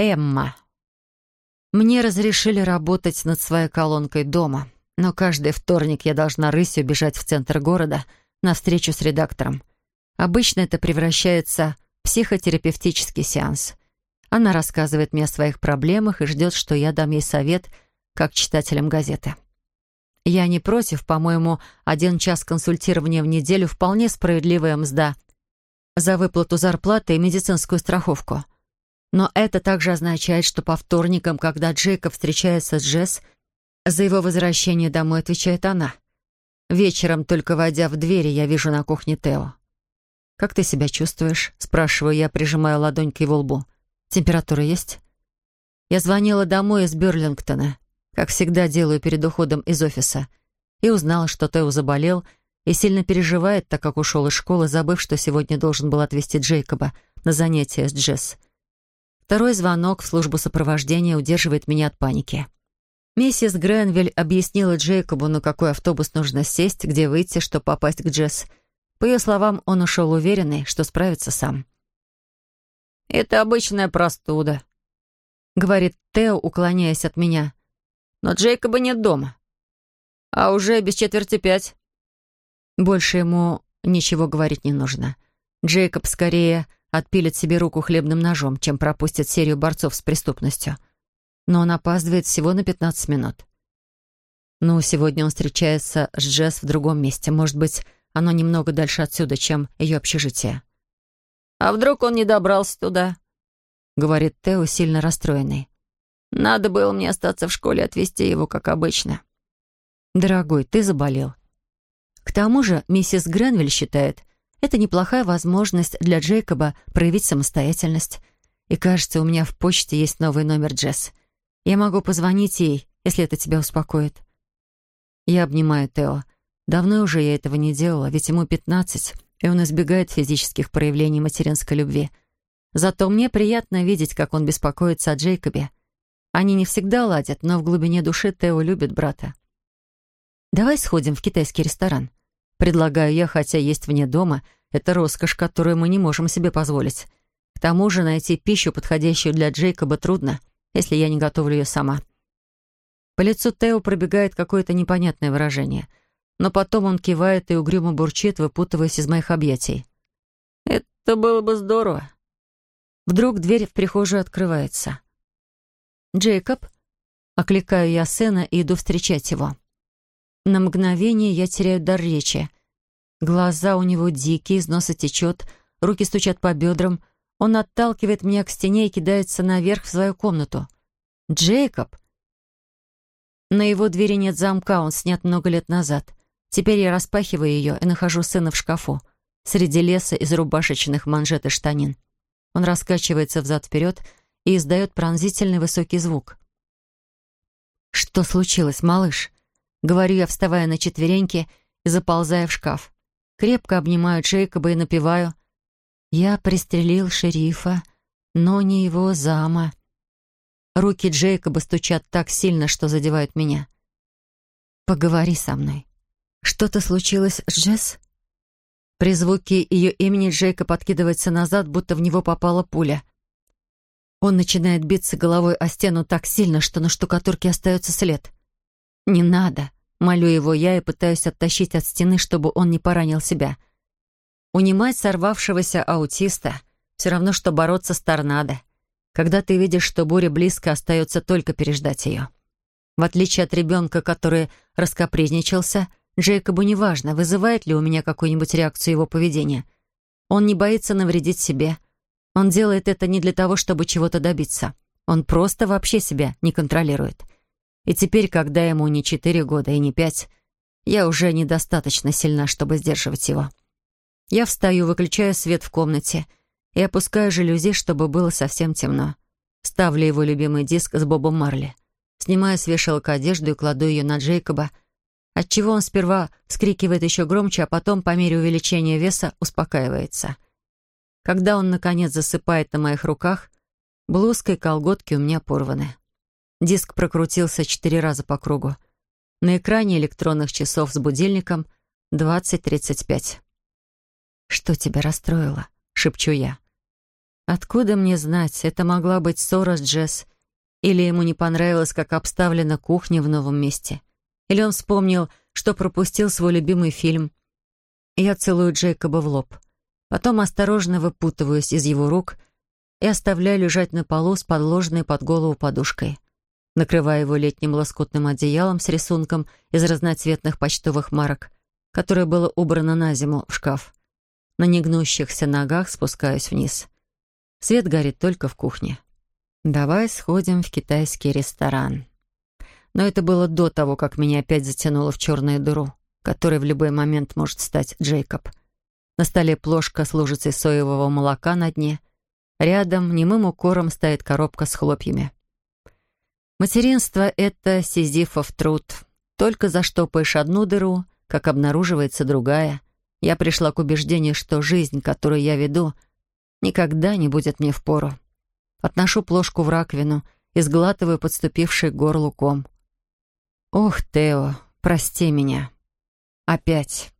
Эмма. Мне разрешили работать над своей колонкой дома, но каждый вторник я должна рысью бежать в центр города на встречу с редактором. Обычно это превращается в психотерапевтический сеанс. Она рассказывает мне о своих проблемах и ждет, что я дам ей совет, как читателям газеты. Я не против, по-моему, один час консультирования в неделю вполне справедливая мзда за выплату зарплаты и медицинскую страховку — но это также означает, что по вторникам, когда Джейкоб встречается с Джесс, за его возвращение домой отвечает она. Вечером, только войдя в двери, я вижу на кухне Тео. «Как ты себя чувствуешь?» — спрашиваю я, прижимая ладонь к его лбу. «Температура есть?» Я звонила домой из Берлингтона, как всегда делаю перед уходом из офиса, и узнала, что Тео заболел и сильно переживает, так как ушел из школы, забыв, что сегодня должен был отвезти Джейкоба на занятия с Джесс. Второй звонок в службу сопровождения удерживает меня от паники. Миссис Гренвиль объяснила Джейкобу, на какой автобус нужно сесть, где выйти, чтобы попасть к Джесс. По ее словам, он ушел уверенный, что справится сам. «Это обычная простуда», — говорит Тео, уклоняясь от меня. «Но Джейкоба нет дома. А уже без четверти пять». Больше ему ничего говорить не нужно. Джейкоб скорее отпилит себе руку хлебным ножом, чем пропустит серию борцов с преступностью. Но он опаздывает всего на 15 минут. Ну, сегодня он встречается с Джесс в другом месте. Может быть, оно немного дальше отсюда, чем ее общежитие. «А вдруг он не добрался туда?» — говорит Тео, сильно расстроенный. «Надо было мне остаться в школе и отвезти его, как обычно». «Дорогой, ты заболел». К тому же миссис Гренвиль считает, это неплохая возможность для Джейкоба проявить самостоятельность. И кажется, у меня в почте есть новый номер Джесс. Я могу позвонить ей, если это тебя успокоит. Я обнимаю Тео. Давно уже я этого не делала, ведь ему 15, и он избегает физических проявлений материнской любви. Зато мне приятно видеть, как он беспокоится о Джейкобе. Они не всегда ладят, но в глубине души Тео любит брата. «Давай сходим в китайский ресторан», Предлагаю я, хотя есть вне дома, это роскошь, которую мы не можем себе позволить. К тому же найти пищу, подходящую для Джейкоба, трудно, если я не готовлю ее сама. По лицу Тео пробегает какое-то непонятное выражение. Но потом он кивает и угрюмо бурчит, выпутываясь из моих объятий. «Это было бы здорово». Вдруг дверь в прихожую открывается. «Джейкоб?» Окликаю я сына и иду встречать его. На мгновение я теряю дар речи. Глаза у него дикие, из носа течет, руки стучат по бедрам. Он отталкивает меня к стене и кидается наверх в свою комнату. «Джейкоб!» На его двери нет замка, он снят много лет назад. Теперь я распахиваю ее и нахожу сына в шкафу, среди леса из рубашечных манжет и штанин. Он раскачивается взад-вперед и издает пронзительный высокий звук. «Что случилось, малыш?» Говорю я, вставая на четвереньки и заползая в шкаф. Крепко обнимаю Джейкоба и напеваю. «Я пристрелил шерифа, но не его зама». Руки Джейкоба стучат так сильно, что задевают меня. «Поговори со мной. Что-то случилось с Джесс?» При звуке ее имени Джейкоб откидывается назад, будто в него попала пуля. Он начинает биться головой о стену так сильно, что на штукатурке остается след. «Не надо!» — молю его я и пытаюсь оттащить от стены, чтобы он не поранил себя. Унимать сорвавшегося аутиста — все равно, что бороться с торнадо. Когда ты видишь, что буря близко, остается только переждать ее. В отличие от ребенка, который раскопризничался, Джейкобу неважно, вызывает ли у меня какую-нибудь реакцию его поведения. Он не боится навредить себе. Он делает это не для того, чтобы чего-то добиться. Он просто вообще себя не контролирует. И теперь, когда ему не четыре года и не пять, я уже недостаточно сильна, чтобы сдерживать его. Я встаю, выключаю свет в комнате и опускаю жалюзи, чтобы было совсем темно. Ставлю его любимый диск с Бобом Марли. Снимаю с вешалок одежду и кладу ее на Джейкоба, отчего он сперва вскрикивает еще громче, а потом, по мере увеличения веса, успокаивается. Когда он, наконец, засыпает на моих руках, блузка и колготки у меня порваны. Диск прокрутился четыре раза по кругу. На экране электронных часов с будильником 20.35. «Что тебя расстроило?» — шепчу я. Откуда мне знать, это могла быть ссора с Джесс, или ему не понравилось, как обставлена кухня в новом месте, или он вспомнил, что пропустил свой любимый фильм. Я целую Джейкоба в лоб. Потом осторожно выпутываюсь из его рук и оставляю лежать на полу с подложенной под голову подушкой. Накрываю его летним лоскутным одеялом с рисунком из разноцветных почтовых марок, которое было убрано на зиму в шкаф. На негнущихся ногах спускаюсь вниз. Свет горит только в кухне. «Давай сходим в китайский ресторан». Но это было до того, как меня опять затянуло в черную дыру, которой в любой момент может стать Джейкоб. На столе плошка с лужицей соевого молока на дне. Рядом немым укором стоит коробка с хлопьями. Материнство — это сизифов труд. Только заштопаешь одну дыру, как обнаруживается другая. Я пришла к убеждению, что жизнь, которую я веду, никогда не будет мне впору. Отношу плошку в раковину и сглатываю подступивший к горлу ком. «Ох, Тео, прости меня. Опять».